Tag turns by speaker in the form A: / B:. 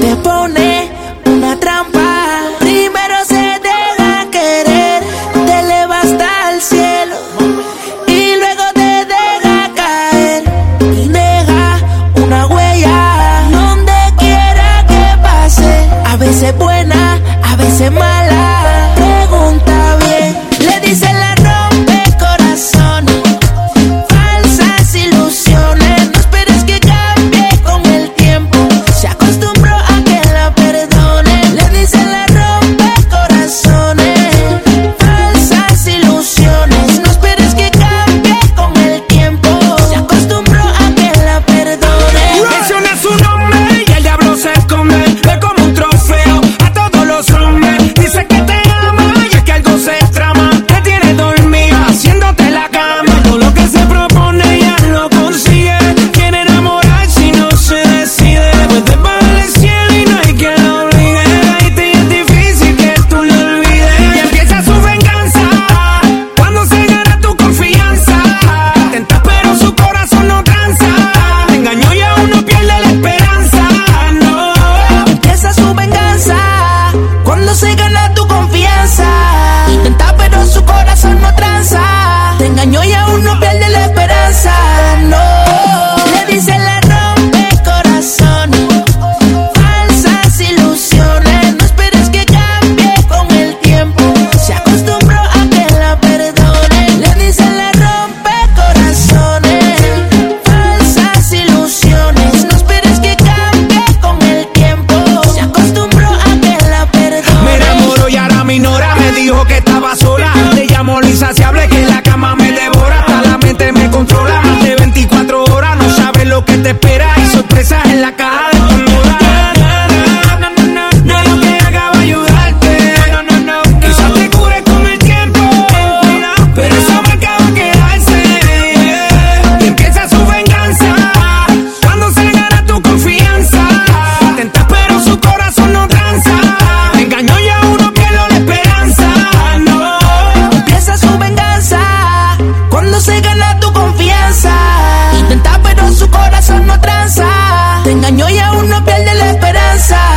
A: Te pone música no
B: las. Te llamo lo insaciable que la cama me devora. Hasta la mente me controla. Más de 24 horas, no sabes lo que te espera. Hay sorpresas en la cara
A: Se gana tu confianza, intenta pero su corazón no tranza. Te engañó y aún no pierde la esperanza.